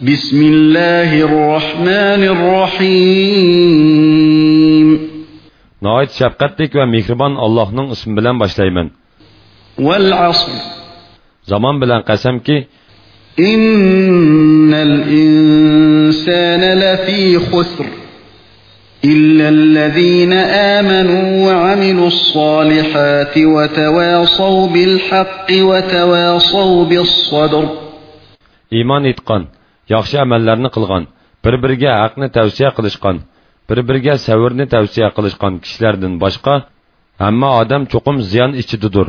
بسم الله الرحمن الرحيم. Nəhayət şəfqətlik və mehriban Allah'ın ismi bilan başlayman. والعصر. Zaman bilan qasamki, إن الإنسان لفي خسر إلا الذين آمنوا وعملوا الصالحات وتواصوا بالحق وتواصوا بالصبر. iymon etgan, yaxshi amallarni qilgan, bir-biriga haqni tavsiya qilishgan, bir-biriga savrni tavsiya qilishgan kishilardan boshqa hamma odam cho'qim ziyon ichidadir.